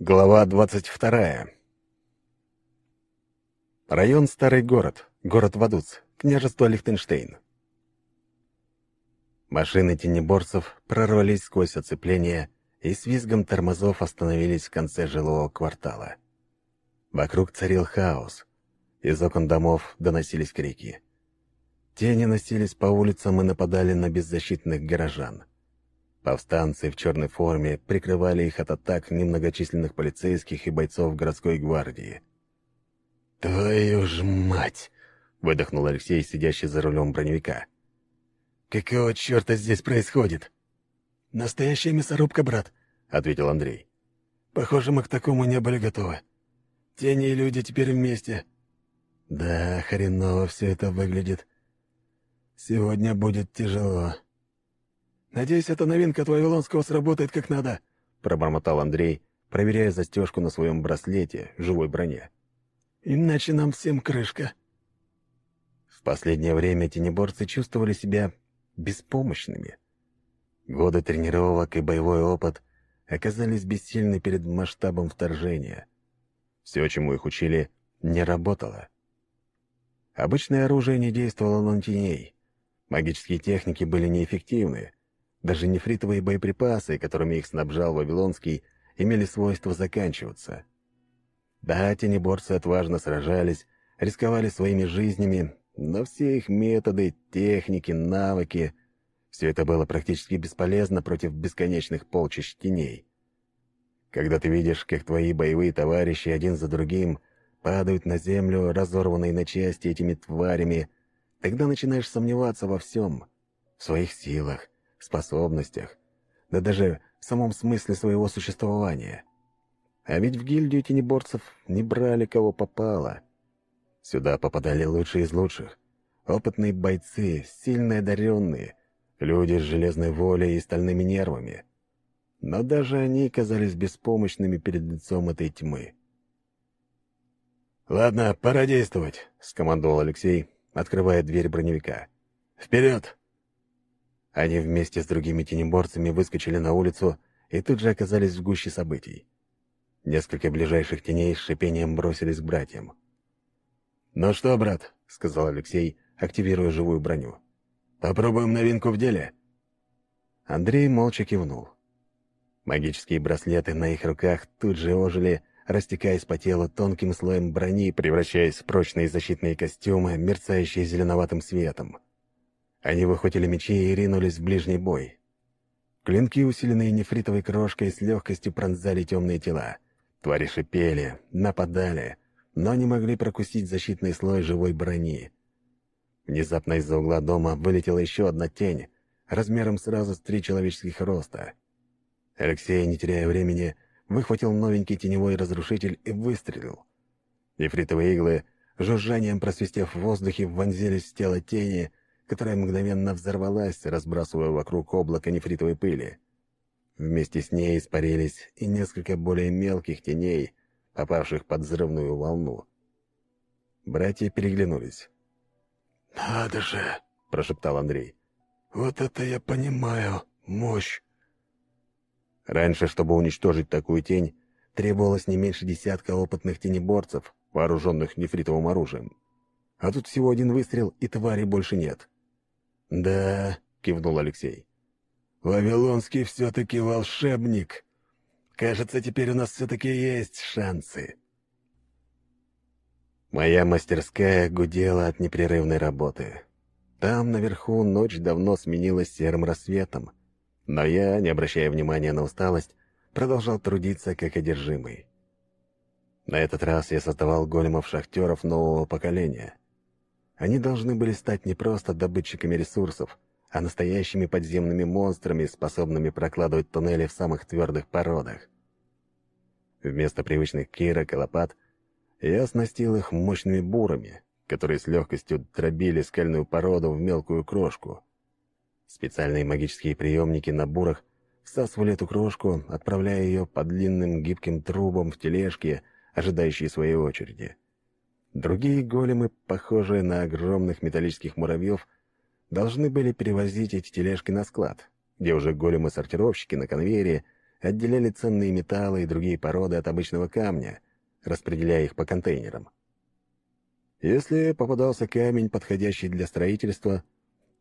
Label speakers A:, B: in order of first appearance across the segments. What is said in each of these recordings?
A: Глава двадцать вторая. Район Старый город, город Вадуц, княжество Лихтенштейн. Машины тенеборцев прорвались сквозь оцепление и с визгом тормозов остановились в конце жилого квартала. Вокруг царил хаос. Из окон домов доносились крики. Тени носились по улицам и нападали на беззащитных горожан. Повстанцы в черной форме прикрывали их от атак немногочисленных полицейских и бойцов городской гвардии. «Твою ж мать!» — выдохнул Алексей, сидящий за рулем броневика. «Какого черта здесь происходит?» «Настоящая мясорубка, брат», — ответил Андрей. «Похоже, мы к такому не были готовы. Тени и люди теперь вместе». «Да, хреново все это выглядит. Сегодня будет тяжело». «Надеюсь, эта новинка от Вавилонского сработает как надо», — пробормотал Андрей, проверяя застежку на своем браслете, живой броне. «Иначе нам всем крышка». В последнее время тенеборцы чувствовали себя беспомощными. Годы тренировок и боевой опыт оказались бессильны перед масштабом вторжения. Все, чему их учили, не работало. Обычное оружие не действовало на теней. Магические техники были неэффективны, даже нефритовые боеприпасы, которыми их снабжал Вавилонский, имели свойство заканчиваться. Да, тенеборцы отважно сражались, рисковали своими жизнями, но все их методы, техники, навыки — все это было практически бесполезно против бесконечных полчищ теней. Когда ты видишь, как твои боевые товарищи один за другим падают на землю, разорванные на части этими тварями, тогда начинаешь сомневаться во всем, в своих силах, способностях, да даже в самом смысле своего существования. А ведь в гильдию тенеборцев не брали кого попало. Сюда попадали лучшие из лучших. Опытные бойцы, сильно одаренные, люди с железной волей и стальными нервами. Но даже они казались беспомощными перед лицом этой тьмы. «Ладно, пора действовать», — скомандовал Алексей, открывая дверь броневика. «Вперед!» Они вместе с другими тенеборцами выскочили на улицу и тут же оказались в гуще событий. Несколько ближайших теней с шипением бросились к братьям. «Ну что, брат», — сказал Алексей, активируя живую броню. «Попробуем новинку в деле». Андрей молча кивнул. Магические браслеты на их руках тут же ожили, растекаясь по телу тонким слоем брони, превращаясь в прочные защитные костюмы, мерцающие зеленоватым светом. Они выхватили мечи и ринулись в ближний бой. Клинки, усиленные нефритовой крошкой, с легкостью пронзали темные тела. Твари шипели, нападали, но не могли прокусить защитный слой живой брони. Внезапно из-за угла дома вылетела еще одна тень, размером сразу с три человеческих роста. Алексей, не теряя времени, выхватил новенький теневой разрушитель и выстрелил. Нефритовые иглы, жужжанием просвистев в воздухе, вонзились в тело тени, которая мгновенно взорвалась, разбрасывая вокруг облако нефритовой пыли. Вместе с ней испарились и несколько более мелких теней, попавших под взрывную волну. Братья переглянулись. «Надо же!» — прошептал Андрей. «Вот это я понимаю! Мощь!» Раньше, чтобы уничтожить такую тень, требовалось не меньше десятка опытных тенеборцев, вооруженных нефритовым оружием. А тут всего один выстрел, и твари больше нет. «Да», — кивнул Алексей. «Вавилонский все-таки волшебник. Кажется, теперь у нас все-таки есть шансы». Моя мастерская гудела от непрерывной работы. Там, наверху, ночь давно сменилась серым рассветом. Но я, не обращая внимания на усталость, продолжал трудиться как одержимый. На этот раз я создавал големов-шахтеров нового поколения — они должны были стать не просто добытчиками ресурсов, а настоящими подземными монстрами, способными прокладывать туннели в самых твердых породах. Вместо привычных кирок и лопат я оснастил их мощными бурами, которые с легкостью дробили скальную породу в мелкую крошку. Специальные магические приемники на бурах всасывали эту крошку, отправляя ее по длинным гибким трубам в тележке, ожидающие своей очереди. Другие големы, похожие на огромных металлических муравьев, должны были перевозить эти тележки на склад, где уже големы-сортировщики на конвейере отделяли ценные металлы и другие породы от обычного камня, распределяя их по контейнерам. Если попадался камень, подходящий для строительства,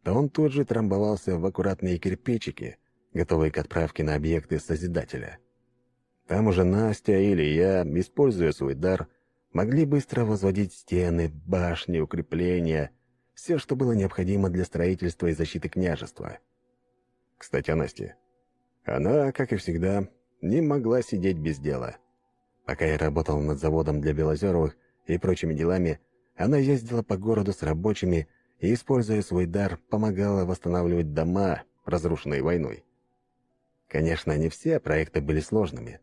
A: то он тут же трамбовался в аккуратные кирпичики, готовые к отправке на объекты Созидателя. Там уже Настя или я, используя свой дар, могли быстро возводить стены, башни, укрепления, все, что было необходимо для строительства и защиты княжества. Кстати, о Насте. Она, как и всегда, не могла сидеть без дела. Пока я работал над заводом для Белозеровых и прочими делами, она ездила по городу с рабочими и, используя свой дар, помогала восстанавливать дома, разрушенные войной. Конечно, не все проекты были сложными.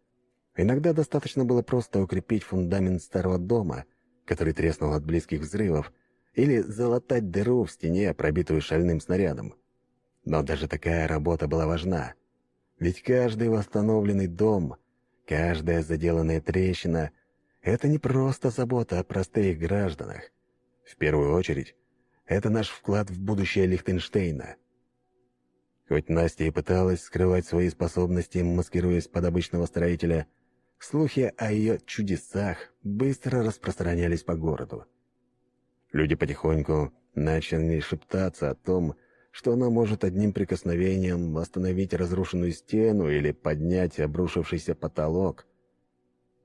A: Иногда достаточно было просто укрепить фундамент старого дома, который треснул от близких взрывов, или залатать дыру в стене, пробитую шальным снарядом. Но даже такая работа была важна. Ведь каждый восстановленный дом, каждая заделанная трещина — это не просто забота о простых гражданах. В первую очередь, это наш вклад в будущее Лихтенштейна. Хоть Настя и пыталась скрывать свои способности, маскируясь под обычного строителя, слухи о ее чудесах быстро распространялись по городу. Люди потихоньку начали шептаться о том, что она может одним прикосновением восстановить разрушенную стену или поднять обрушившийся потолок.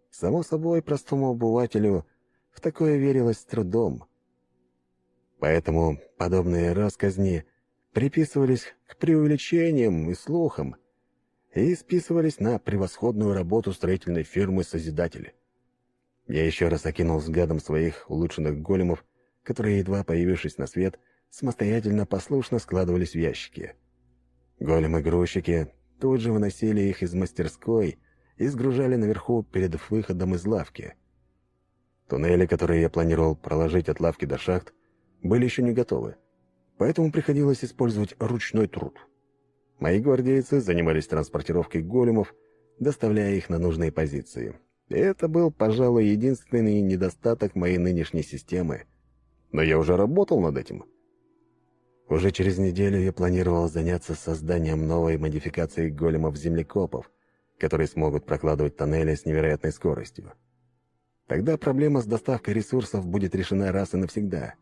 A: Само собой, простому обывателю в такое верилось с трудом. Поэтому подобные рассказни приписывались к преувеличениям и слухам и списывались на превосходную работу строительной фирмы «Созидатели». Я еще раз окинул взглядом своих улучшенных големов которые, едва появившись на свет, самостоятельно послушно складывались в ящики. Големы-грузчики тут же выносили их из мастерской и сгружали наверху перед выходом из лавки. Туннели, которые я планировал проложить от лавки до шахт, были еще не готовы, поэтому приходилось использовать ручной труд. Мои гвардейцы занимались транспортировкой големов, доставляя их на нужные позиции. И это был, пожалуй, единственный недостаток моей нынешней системы — но я уже работал над этим. Уже через неделю я планировал заняться созданием новой модификации големов-землекопов, которые смогут прокладывать тоннели с невероятной скоростью. Тогда проблема с доставкой ресурсов будет решена раз и навсегда.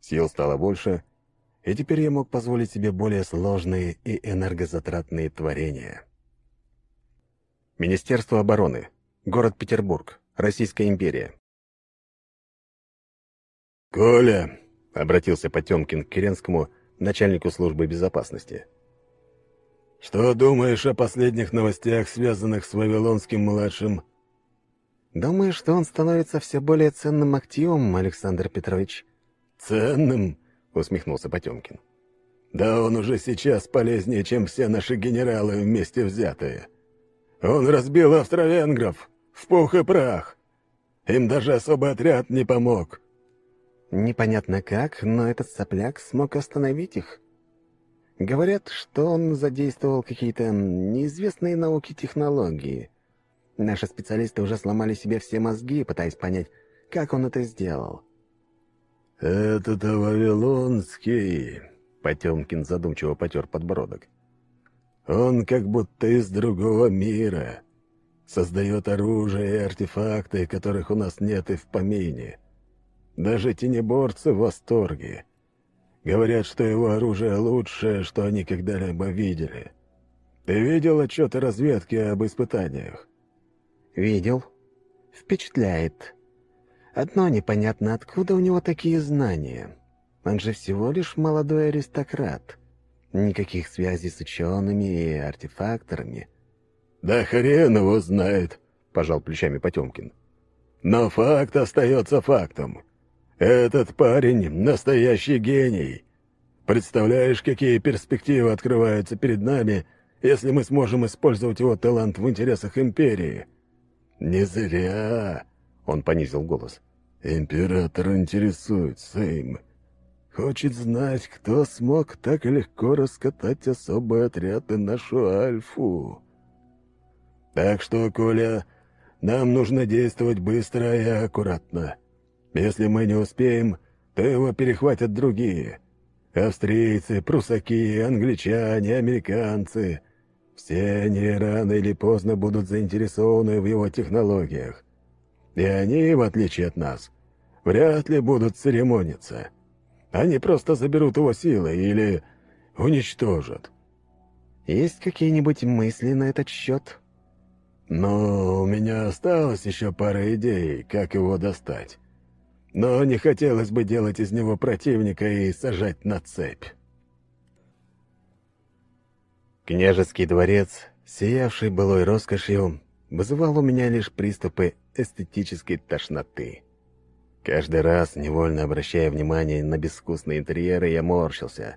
A: Сил стало больше, и теперь я мог позволить себе более сложные и энергозатратные творения. Министерство обороны. Город Петербург. Российская империя.
B: «Коля!» — обратился Потемкин к Керенскому, начальнику службы безопасности. «Что думаешь о последних новостях, связанных с Вавилонским-младшим?»
A: «Думаю, что он становится все более ценным активом, Александр Петрович».
B: «Ценным?» — усмехнулся Потемкин. «Да он уже сейчас полезнее, чем все наши генералы вместе взятые. Он разбил австро-венгров в пух и прах. Им даже особый отряд не помог.
A: Непонятно как, но этот сопляк смог остановить их. Говорят, что он задействовал какие-то неизвестные науки технологии. Наши специалисты уже сломали себе все мозги, пытаясь понять, как он это сделал.
B: «Это-то Вавилонский», — Потемкин задумчиво потер подбородок. «Он как будто из другого мира. Создает оружие и артефакты, которых у нас нет и в помине. Даже тенеборцы в восторге. Говорят, что его оружие лучшее, что они когда-либо видели. Ты видел отчеты разведки об испытаниях?
A: Видел. Впечатляет. Одно непонятно, откуда у него такие знания. Он же всего лишь молодой аристократ. Никаких связей с учеными и артефакторами.
B: «Да хрен его знает», — пожал плечами Потемкин. «Но факт остается фактом. Этот парень — настоящий гений. Представляешь, какие перспективы открываются перед нами, если мы сможем использовать его талант в интересах Империи?» «Не зря!» — он понизил голос. «Император интересуется им. Хочет знать, кто смог так легко раскатать особый отряд и нашу Альфу. Так что, Коля, нам нужно действовать быстро и аккуратно. Если мы не успеем, то его перехватят другие. Австрийцы, прусаки, англичане, американцы. Все они рано или поздно будут заинтересованы в его технологиях. И они, в отличие от нас, вряд ли будут церемониться. Они просто заберут его силы или уничтожат.
A: Есть какие-нибудь мысли на этот счет?
B: Ну, у меня осталось еще пара идей, как его достать. Но не хотелось бы делать из него противника и сажать на цепь.
A: Княжеский дворец, сиявший былой роскошью, вызывал у меня лишь приступы эстетической тошноты. Каждый раз, невольно обращая внимание на безвкусные интерьеры, я морщился.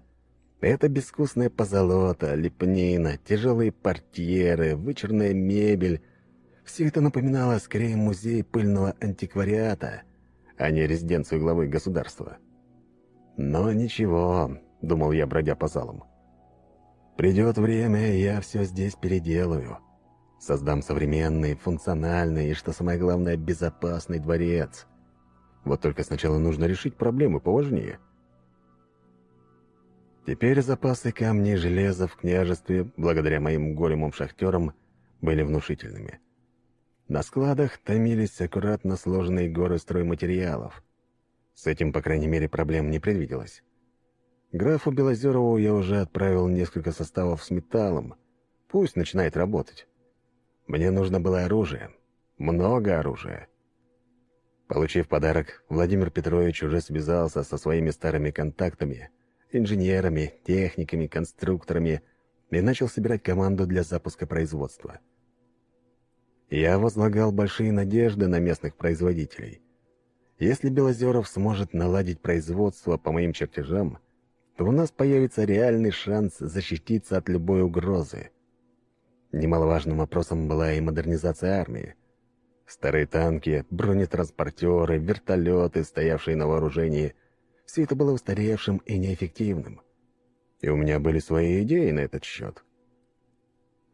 A: Это безвкусная позолота, лепнина, тяжелые портьеры, вычурная мебель — все это напоминало скорее музей пыльного антиквариата, а не резиденцию главы государства. «Но ничего», — думал я, бродя по залам. «Придет время, и я все здесь переделаю. Создам современный, функциональный и, что самое главное, безопасный дворец. Вот только сначала нужно решить проблемы поважнее». Теперь запасы камней и железа в княжестве, благодаря моим големам-шахтерам, были внушительными. На складах томились аккуратно сложенные горы стройматериалов. С этим, по крайней мере, проблем не предвиделось. Графу Белозерову я уже отправил несколько составов с металлом. Пусть начинает работать. Мне нужно было оружие. Много оружия. Получив подарок, Владимир Петрович уже связался со своими старыми контактами, инженерами, техниками, конструкторами и начал собирать команду для запуска производства. Я возлагал большие надежды на местных производителей. Если Белозеров сможет наладить производство по моим чертежам, то у нас появится реальный шанс защититься от любой угрозы. Немаловажным вопросом была и модернизация армии. Старые танки, бронетранспортеры, вертолеты, стоявшие на вооружении — все это было устаревшим и неэффективным. И у меня были свои идеи на этот счет.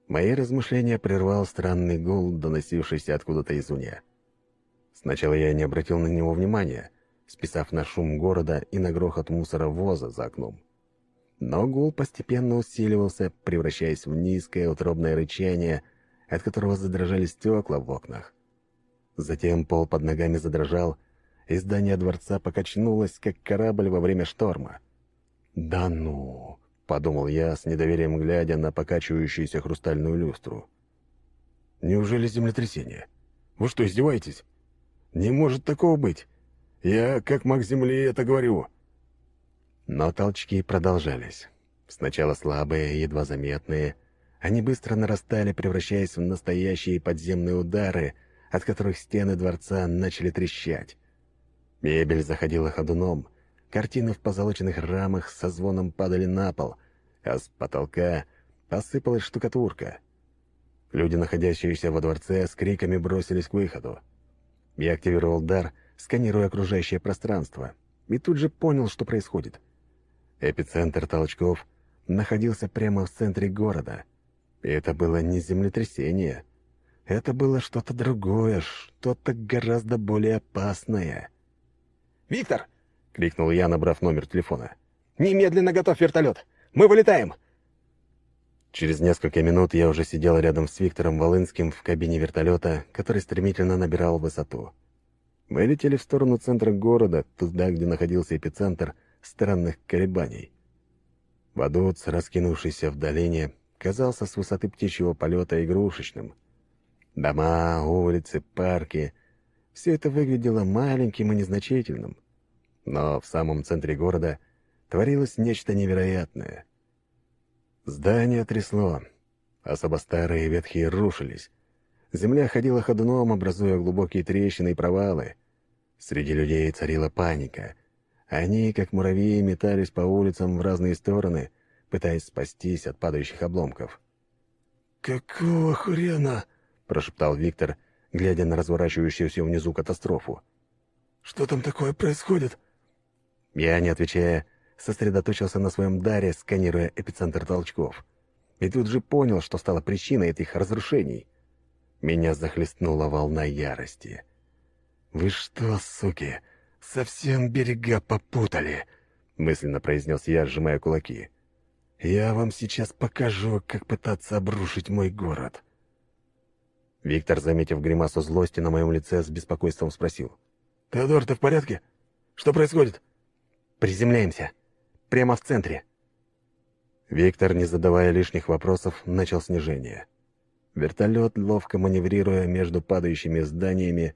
A: Мои размышления прервал странный гул, доносившийся откуда-то извне. Сначала я не обратил на него внимания, списав на шум города и на грохот мусора воза за окном. Но гул постепенно усиливался, превращаясь в низкое утробное рычание, от которого задрожали стекла в окнах. Затем пол под ногами задрожал, и здание дворца покачнулось, как корабль во время шторма. «Да ну!» подумал я, с недоверием глядя на покачивающуюся хрустальную люстру. «Неужели землетрясение? Вы что, издеваетесь? Не может такого быть! Я, как маг Земли, это говорю!» Но толчки продолжались. Сначала слабые, едва заметные. Они быстро нарастали, превращаясь в настоящие подземные удары, от которых стены дворца начали трещать. Мебель заходила ходуном, Картины в позолоченных рамах со звоном падали на пол, а с потолка посыпалась штукатурка. Люди, находящиеся во дворце, с криками бросились к выходу. Я активировал дар, сканируя окружающее пространство, и тут же понял, что происходит. Эпицентр толчков находился прямо в центре города. И это было не землетрясение. Это было что-то другое, что-то гораздо более опасное.
C: «Виктор, —
A: крикнул я, набрав номер телефона.
C: «Немедленно готов вертолет! Мы вылетаем!»
A: Через несколько минут я уже сидел рядом с Виктором Волынским в кабине вертолета, который стремительно набирал высоту. Мы летели в сторону центра города, туда, где находился эпицентр странных колебаний. Вадуц, раскинувшийся в долине, казался с высоты птичьего полета игрушечным. Дома, улицы, парки — все это выглядело маленьким и незначительным — но в самом центре города творилось нечто невероятное. Здания трясло, особо старые ветхие рушились. Земля ходила ходуном, образуя глубокие трещины и провалы. Среди людей царила паника. Они, как муравьи, метались по улицам в разные стороны, пытаясь спастись от падающих обломков.
B: «Какого хрена?» — прошептал Виктор, глядя на разворачивающуюся внизу катастрофу. «Что там такое происходит?»
A: Я, не отвечая, сосредоточился на своем даре, сканируя эпицентр толчков. И тут же понял, что стало причиной этих разрушений. Меня захлестнула волна ярости. «Вы что, суки, совсем берега попутали?» — мысленно произнес я, сжимая кулаки. Я вам сейчас покажу, как пытаться обрушить мой город». Виктор, заметив гримасу злости на моем лице, с беспокойством спросил.
C: «Теодор, ты в порядке? Что происходит?»
A: «Приземляемся. Прямо в центре». Виктор, не задавая лишних вопросов, начал снижение. Вертолет, ловко маневрируя между падающими зданиями,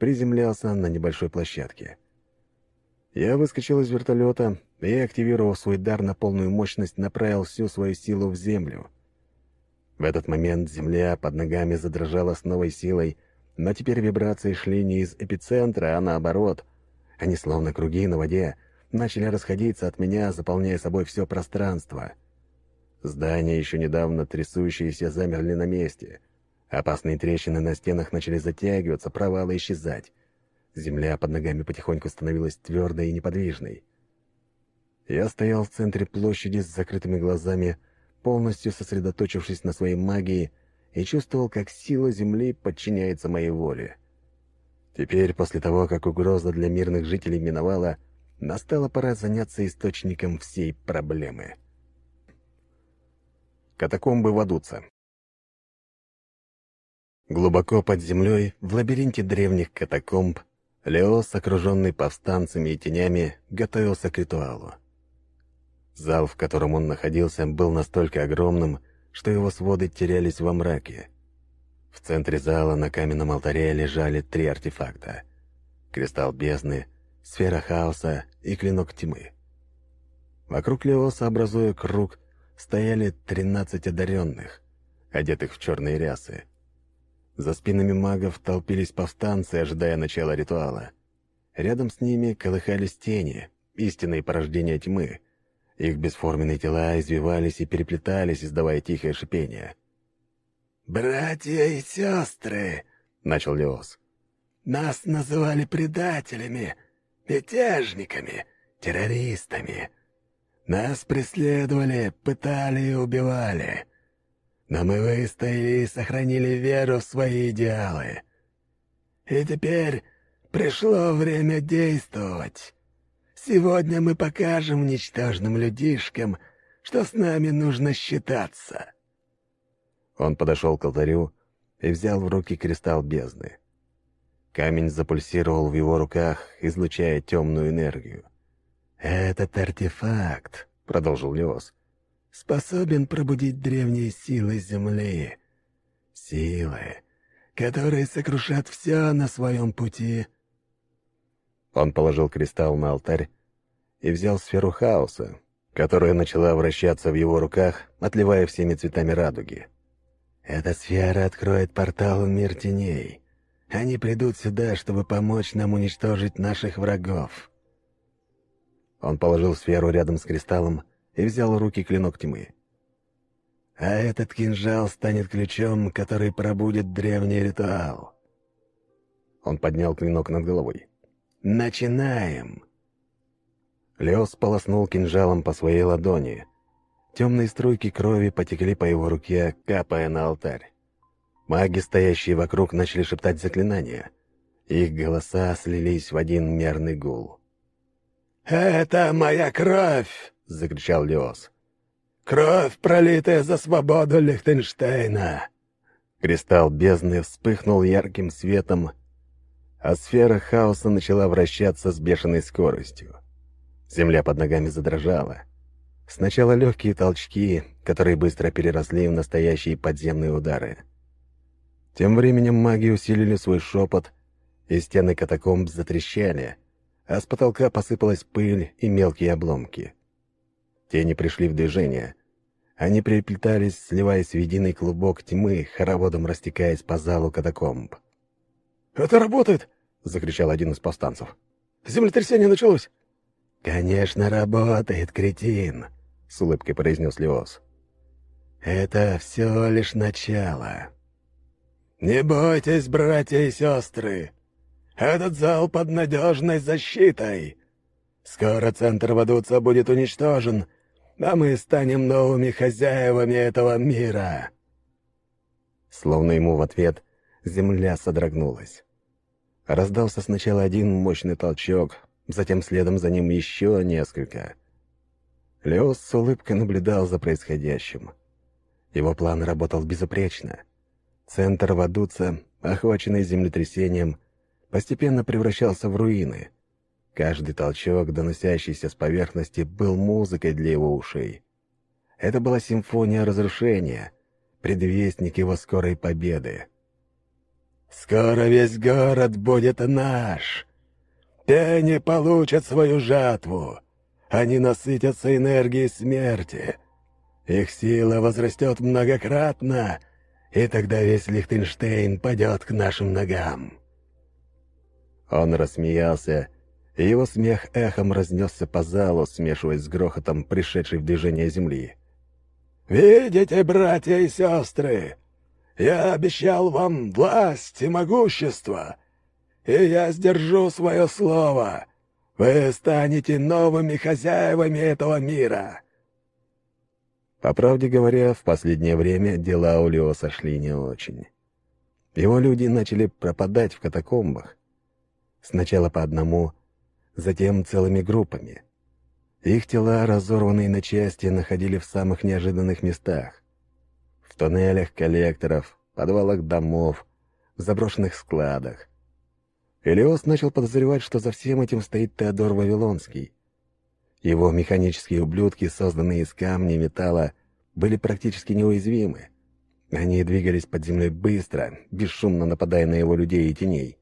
A: приземлялся на небольшой площадке. Я выскочил из вертолета и, активировав свой дар на полную мощность, направил всю свою силу в землю. В этот момент земля под ногами задрожала с новой силой, но теперь вибрации шли не из эпицентра, а наоборот. Они, словно круги на воде, начали расходиться от меня, заполняя собой все пространство. Здания, еще недавно трясущиеся, замерли на месте. Опасные трещины на стенах начали затягиваться, провалы исчезать. Земля под ногами потихоньку становилась твердой и неподвижной. Я стоял в центре площади с закрытыми глазами, полностью сосредоточившись на своей магии, и чувствовал, как сила Земли подчиняется моей воле. Теперь, после того, как угроза для мирных жителей миновала, настала пора заняться источником всей проблемы. Катакомбы Вадуца. Глубоко под землей, в лабиринте древних катакомб, Леос, окруженный повстанцами и тенями, готовился к ритуалу. Зал, в котором он находился, был настолько огромным, что его своды терялись во мраке. В центре зала на каменном алтаре лежали три артефакта. Кристалл бездны, сфера хаоса и клинок тьмы. Вокруг Леоса, образуя круг, стояли тринадцать одаренных, одетых в черные рясы. За спинами магов толпились повстанцы, ожидая начала ритуала. Рядом с ними колыхались тени, истинные порождения тьмы. Их бесформенные тела извивались и переплетались, издавая тихое шипение.
D: «Братья и сестры!» — начал Леос. «Нас называли предателями, мятежниками, террористами. Нас преследовали, пытали и убивали. Но мы выстояли и сохранили веру в свои идеалы. И теперь пришло время действовать. Сегодня мы покажем ничтожным людишкам, что с нами нужно считаться».
A: Он подошел к алтарю и взял в руки кристалл бездны. Камень запульсировал в его руках, излучая темную энергию.
D: «Этот артефакт», — продолжил Леос, — «способен пробудить древние силы Земли. Силы, которые сокрушат все на своем пути».
A: Он положил кристалл на алтарь и взял сферу хаоса, которая начала вращаться в его руках, отливая всеми цветами радуги.
D: «Эта сфера откроет портал в мир теней. Они придут сюда, чтобы помочь нам уничтожить наших врагов.
A: Он положил сферу рядом с кристаллом и взял в руки клинок тьмы.
D: «А этот кинжал станет ключом, который пробудет древний ритуал».
A: Он поднял клинок над головой.
D: «Начинаем!»
A: Лео сполоснул кинжалом по своей ладони. Темные струйки крови потекли по его руке, капая на алтарь. Маги, стоящие вокруг, начали шептать заклинания. Их голоса слились в один мерный гул.
D: «Это моя кровь!» — закричал Леос. «Кровь, пролитая за свободу Лихтенштейна!»
A: Кристалл бездны вспыхнул ярким светом, а сфера хаоса начала вращаться с бешеной скоростью. Земля под ногами задрожала. Сначала легкие толчки, которые быстро переросли в настоящие подземные удары. Тем временем маги усилили свой шепот, и стены катакомб затрещали — а с потолка посыпалась пыль и мелкие обломки. Тени пришли в движение. Они переплетались, сливаясь в единый клубок тьмы, хороводом растекаясь по залу катакомб.
C: «Это работает!» — закричал один из повстанцев. «Землетрясение началось!»
D: «Конечно, работает, кретин!» — с улыбкой произнес Леос. «Это все лишь начало. Не бойтесь, братья и сестры! Этот зал под надежной защитой. Скоро центр Вадуца будет уничтожен, а мы станем новыми хозяевами этого мира».
A: Словно ему в ответ земля содрогнулась. Раздался сначала один мощный толчок, затем следом за ним еще несколько. Леос с улыбкой наблюдал за происходящим. Его план работал безупречно. Центр Вадуца, охваченный землетрясением, постепенно превращался в руины. Каждый толчок, доносящийся с поверхности, был музыкой для его ушей. Это была симфония разрушения, предвестник его скорой победы.
D: «Скоро весь город будет наш. Тени получат свою жатву. Они насытятся энергией смерти. Их сила возрастет многократно, и тогда весь Лихтенштейн падет к нашим ногам».
A: Он рассмеялся, и его смех эхом разнесся по залу, смешиваясь с грохотом пришедшей в движение земли.
D: «Видите, братья и сестры, я обещал вам власть и могущество, и я сдержу свое слово. Вы станете новыми хозяевами этого мира».
A: По правде говоря, в последнее время дела у Лео сошли не очень. Его люди начали пропадать в катакомбах. Сначала по одному, затем целыми группами. Их тела, разорванные на части, находили в самых неожиданных местах. В туннелях коллекторов, подвалах домов, заброшенных складах. Элиос начал подозревать, что за всем этим стоит Теодор Вавилонский. Его механические ублюдки, созданные из камня и металла, были практически неуязвимы. Они двигались под землей быстро, бесшумно нападая на его людей и теней.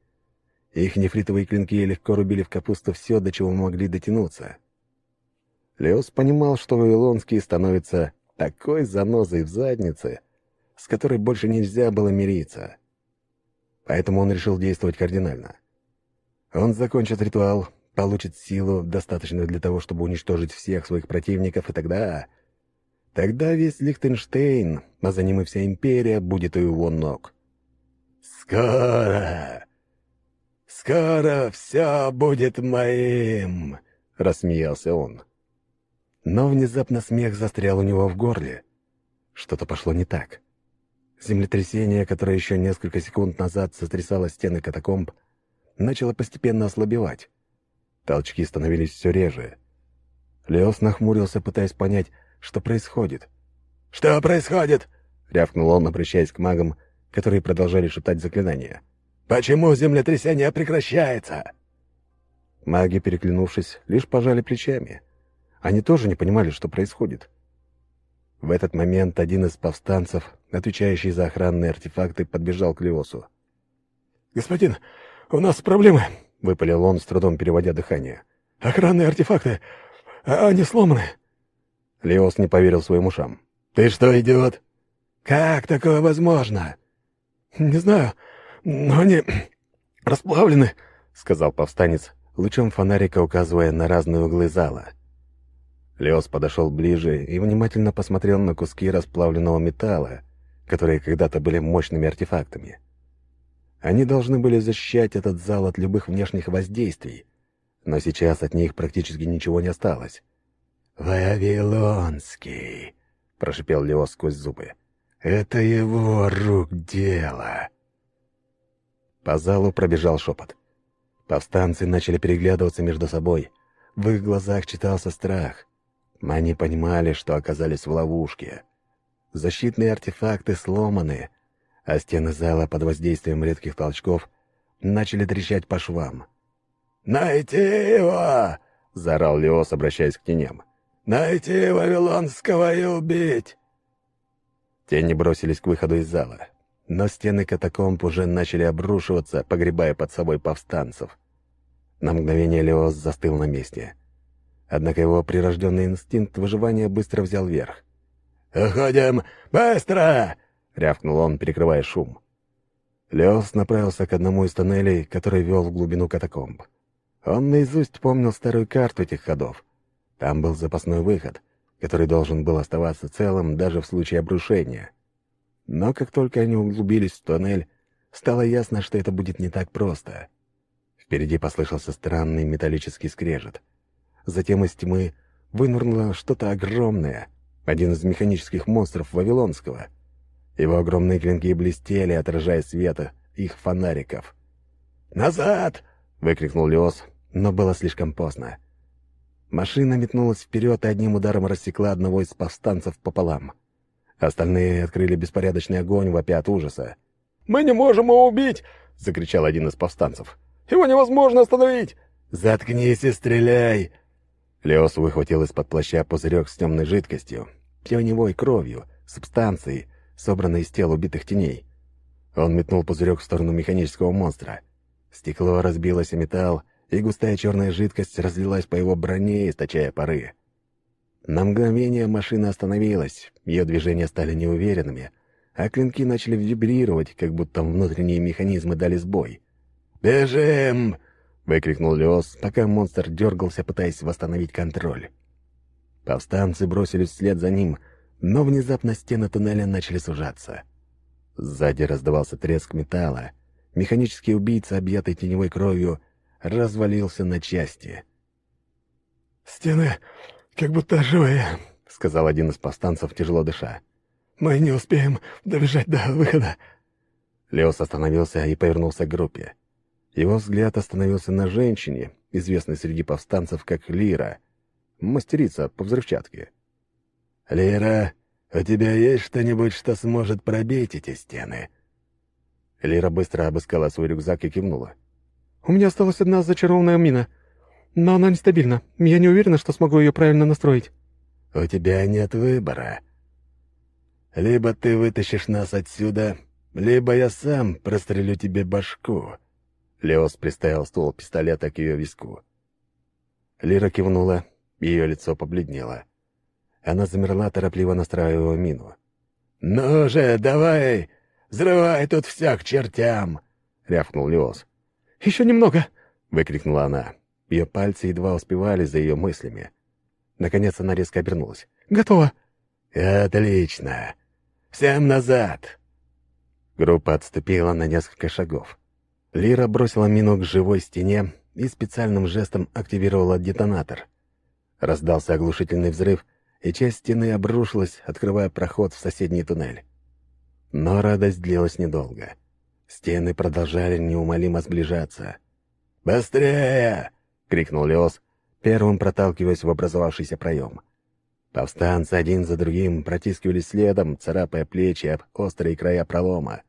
A: Их нефритовые клинки легко рубили в капусту все, до чего могли дотянуться. Леос понимал, что Вавилонский становится такой занозой в заднице, с которой больше нельзя было мириться. Поэтому он решил действовать кардинально. Он закончит ритуал, получит силу, достаточную для того, чтобы уничтожить всех своих противников, и тогда... Тогда весь Лихтенштейн, а за ним и вся империя, будет у его ног.
D: «Скоро! Скоро все будет моим!» — рассмеялся он.
A: Но внезапно смех застрял у него в горле. Что-то пошло не так. Землетрясение, которое еще несколько секунд назад сотрясало стены катакомб, начало постепенно ослабевать. Толчки становились все реже. Леос нахмурился, пытаясь понять, что происходит.
D: «Что происходит?»
A: — рявкнул он, обращаясь к магам, которые продолжали шептать заклинания.
D: «Почему землетрясение прекращается?»
A: Маги, переклянувшись, лишь пожали плечами. Они тоже не понимали, что происходит. В этот момент один из повстанцев, отвечающий за охранные артефакты, подбежал к Леосу.
C: «Господин, у нас проблемы», —
A: выпалил он, с трудом переводя дыхание.
C: «Охранные артефакты, а они сломаны».
A: Леос не поверил своим ушам.
D: «Ты что, идиот? Как такое возможно?»
C: «Не знаю, но они расплавлены», —
A: сказал повстанец, лучом фонарика указывая на разные углы зала. Леос подошел ближе и внимательно посмотрел на куски расплавленного металла, которые когда-то были мощными артефактами. Они должны были защищать этот зал от любых внешних воздействий, но сейчас от них практически ничего не осталось.
D: «Вавилонский», — прошипел Леос сквозь зубы, — «это его рук дело».
A: По залу пробежал шепот. Повстанцы начали переглядываться между собой. В их глазах читался страх. Они понимали, что оказались в ловушке. Защитные артефакты сломаны, а стены зала под воздействием редких толчков начали трещать по швам.
D: «Найти его!» — заорал Леос, обращаясь к теням. «Найти Вавилонского и убить!»
A: Тени бросились к выходу из зала, но стены катакомб уже начали обрушиваться, погребая под собой повстанцев. На мгновение Леос застыл на месте — Однако его прирожденный инстинкт выживания быстро взял верх.
D: «Уходим! Быстро!» — рявкнул он, перекрывая шум.
A: Леос направился к одному из тоннелей, который вел в глубину катакомб. Он наизусть помнил старую карту этих ходов. Там был запасной выход, который должен был оставаться целым даже в случае обрушения. Но как только они углубились в тоннель, стало ясно, что это будет не так просто. Впереди послышался странный металлический скрежет — Затем из тьмы вынырнуло что-то огромное, один из механических монстров Вавилонского. Его огромные клинки блестели, отражая света их фонариков.
D: «Назад!» — выкрикнул Леос,
A: но было слишком поздно. Машина метнулась вперед и одним ударом рассекла одного из повстанцев пополам. Остальные открыли беспорядочный огонь, вопя ужаса.
C: «Мы не можем его убить!» — закричал один из повстанцев. «Его невозможно остановить!»
D: «Заткнись и стреляй!»
A: Леос выхватил из-под плаща пузырек с темной жидкостью, теневой кровью, субстанцией, собранной из тел убитых теней. Он метнул пузырек в сторону механического монстра. Стекло разбилось о металл, и густая черная жидкость разлилась по его броне, источая пары. На мгновение машина остановилась, ее движения стали неуверенными, а клинки начали вибрировать, как будто внутренние механизмы дали сбой.
D: «Бежим!»
A: — выкрикнул Леос, пока монстр дергался, пытаясь восстановить контроль. Повстанцы бросились вслед за ним, но внезапно стены туннеля начали сужаться. Сзади раздавался треск металла. Механический убийца, объятый теневой кровью, развалился на части.
C: «Стены как будто живые», —
A: сказал один из повстанцев, тяжело дыша.
C: «Мы не успеем добежать до выхода».
A: Леос остановился и повернулся к группе. Его взгляд остановился на женщине, известной среди повстанцев как Лира, мастерица по взрывчатке.
D: «Лира, у тебя есть что-нибудь, что сможет пробить эти стены?»
A: Лира быстро обыскала свой рюкзак и кивнула.
C: «У меня осталась одна зачарованная мина, но она нестабильна. Я не уверена, что смогу ее правильно настроить».
D: «У тебя нет выбора. Либо ты вытащишь нас отсюда, либо я сам прострелю тебе башку».
A: Леос приставил ствол пистолета к ее виску. Лира кивнула, ее лицо побледнело. Она замерла, торопливо настраивая мину.
D: «Ну же, давай! Взрывай тут все к чертям!» — рявкнул Леос.
C: «Еще немного!»
A: — выкрикнула она. Ее пальцы едва успевали за ее мыслями. Наконец она резко обернулась.
C: «Готово!»
D: «Отлично! Всем назад!»
A: Группа отступила на несколько шагов. Лира бросила мину к живой стене и специальным жестом активировала детонатор. Раздался оглушительный взрыв — и часть стены обрушилась, открывая проход в соседний туннель. Но радость длилась недолго. Стены продолжали неумолимо сближаться.
D: «Быстрее!» — крикнул Леос, первым проталкиваясь в образовавшийся проем.
A: Повстанцы один за другим протискивались следом, царапая плечи об острые края пролома.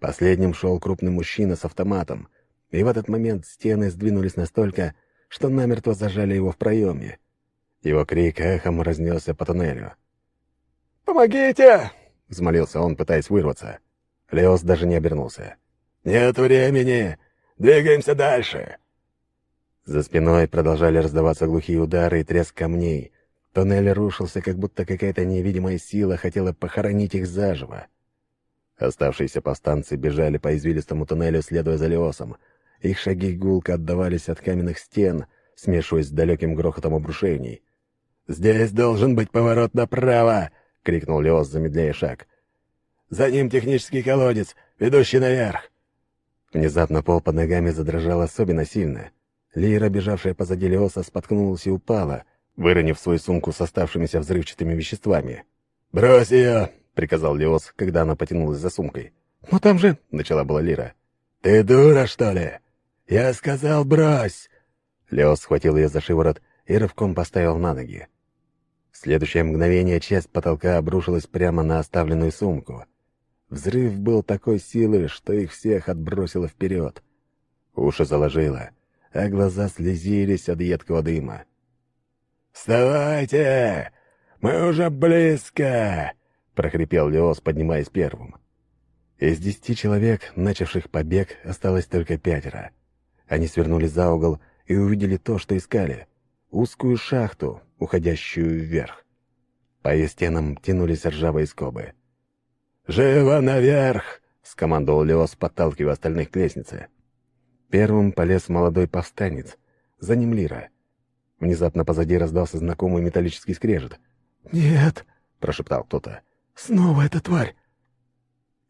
A: Последним шел крупный мужчина с автоматом, и в этот момент стены сдвинулись настолько, что намертво зажали его в проеме. Его крик эхом разнесся по туннелю.
C: «Помогите!»
A: — взмолился он, пытаясь вырваться. Леос даже не обернулся.
D: «Нет времени! Двигаемся дальше!»
A: За спиной продолжали раздаваться глухие удары и треск камней. Туннель рушился, как будто какая-то невидимая сила хотела похоронить их заживо. Оставшиеся повстанцы бежали по извилистому туннелю, следуя за Леосом. Их шаги гулко отдавались от каменных стен, смешиваясь с далеким грохотом обрушений.
D: «Здесь должен быть поворот направо!» — крикнул Леос, замедляя шаг. «За ним технический колодец, ведущий наверх!»
A: Внезапно пол под ногами задрожал особенно сильно. Лира, бежавшая позади Леоса, споткнулась и упала, выронив свою сумку с оставшимися взрывчатыми веществами.
D: «Брось ее!»
A: — приказал Леос, когда она потянулась за сумкой.
C: «Но там же...»
A: — начала была Лира.
D: «Ты дура, что ли? Я сказал, брось!»
A: Леос схватил ее за шиворот и рывком поставил на ноги. В следующее мгновение часть потолка обрушилась прямо на оставленную сумку. Взрыв был такой силы, что их всех отбросило вперед. Уши заложило, а глаза слезились от едкого дыма.
D: «Вставайте! Мы уже близко!» — прохрипел Леос, поднимаясь первым.
A: Из десяти человек, начавших побег, осталось только пятеро. Они свернули за угол и увидели то, что искали — узкую шахту, уходящую вверх. По ее стенам тянулись ржавые скобы.
D: «Живо наверх!»
A: — скомандовал Леос, подталкивая остальных к лестнице. Первым полез молодой повстанец, за ним Лира. Внезапно позади раздался знакомый металлический скрежет.
C: «Нет!»
A: — прошептал кто-то.
C: «Снова эта тварь!»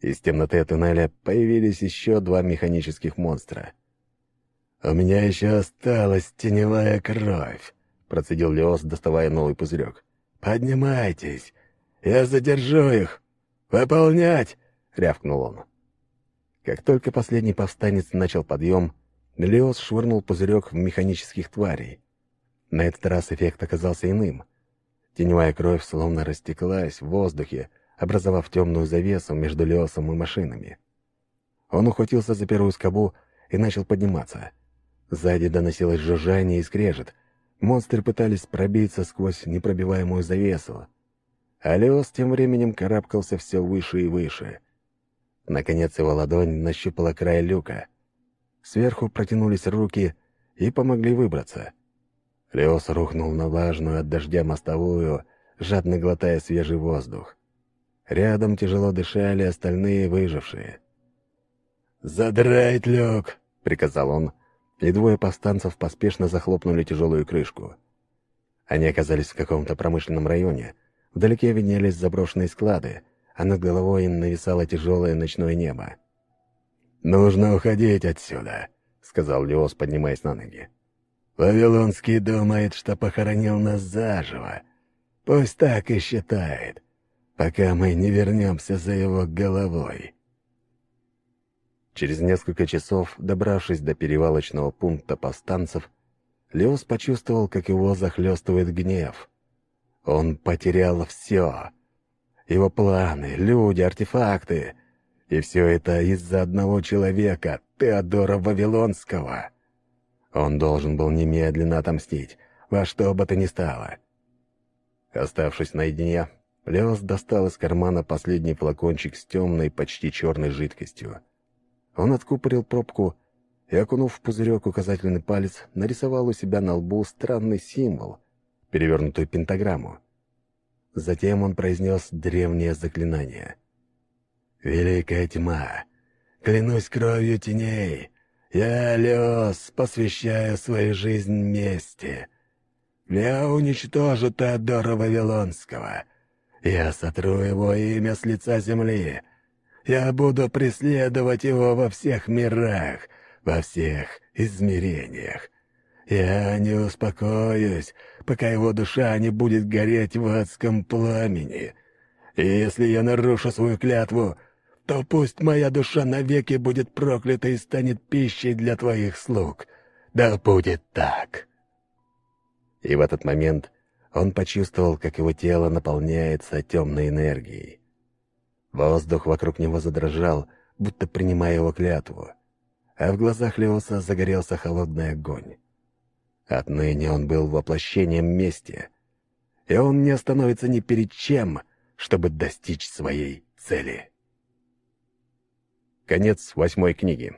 A: Из темноты туннеля появились еще два механических монстра.
D: «У меня еще осталась теневая кровь», — процедил Леос, доставая новый пузырек. «Поднимайтесь! Я задержу их! Выполнять!» — рявкнул он.
A: Как только последний повстанец начал подъем, Леос швырнул пузырек в механических тварей. На этот раз эффект оказался иным. Теневая кровь словно растеклась в воздухе, образовав темную завесу между Леосом и машинами. Он ухватился за первую скобу и начал подниматься. Сзади доносилось жужжание и скрежет. Монстры пытались пробиться сквозь непробиваемую завесу. А Леос тем временем карабкался все выше и выше. Наконец его ладонь нащупала край люка. Сверху протянулись руки и помогли выбраться. Леос рухнул на влажную от дождя мостовую, жадно глотая свежий воздух. Рядом тяжело дышали остальные выжившие.
B: «Задрать люк!» — приказал он,
A: и двое повстанцев поспешно захлопнули тяжелую крышку. Они оказались в каком-то промышленном районе. Вдалеке виднелись заброшенные склады, а над головой им нависало тяжелое ночное небо.
B: «Нужно уходить отсюда», — сказал Леос, поднимаясь на ноги. «Вавилонский думает, что похоронил нас заживо. Пусть так и считает пока мы не вернемся за его головой.
A: Через несколько часов, добравшись до перевалочного пункта повстанцев, Леос почувствовал, как его захлестывает гнев. Он потерял все. Его планы, люди, артефакты. И все это из-за одного человека, Теодора Вавилонского. Он должен был немедленно отомстить, во что бы то ни стало. Оставшись наедине, Леос достал из кармана последний флакончик с темной, почти черной жидкостью. Он откупорил пробку и, окунув в пузырек указательный палец, нарисовал у себя на лбу странный символ, перевернутую пентаграмму. Затем он произнес древнее заклинание.
B: «Великая тьма, клянусь кровью теней, я, Леос, посвящаю свою жизнь мести. Я уничтожу Теодора Вавилонского» Я сотру его имя с лица земли. Я буду преследовать его во всех мирах, во всех измерениях. Я не успокоюсь, пока его душа не будет гореть в адском пламени. И если я нарушу свою клятву, то пусть моя душа навеки будет проклята и станет пищей для твоих слуг. Да будет так».
A: И в этот момент он почувствовал, как его тело наполняется темной энергией. Воздух вокруг него задрожал, будто принимая его клятву, а в глазах Леоса загорелся холодный огонь. Отныне он был воплощением мести, и он не остановится ни перед чем, чтобы достичь своей цели. Конец восьмой книги.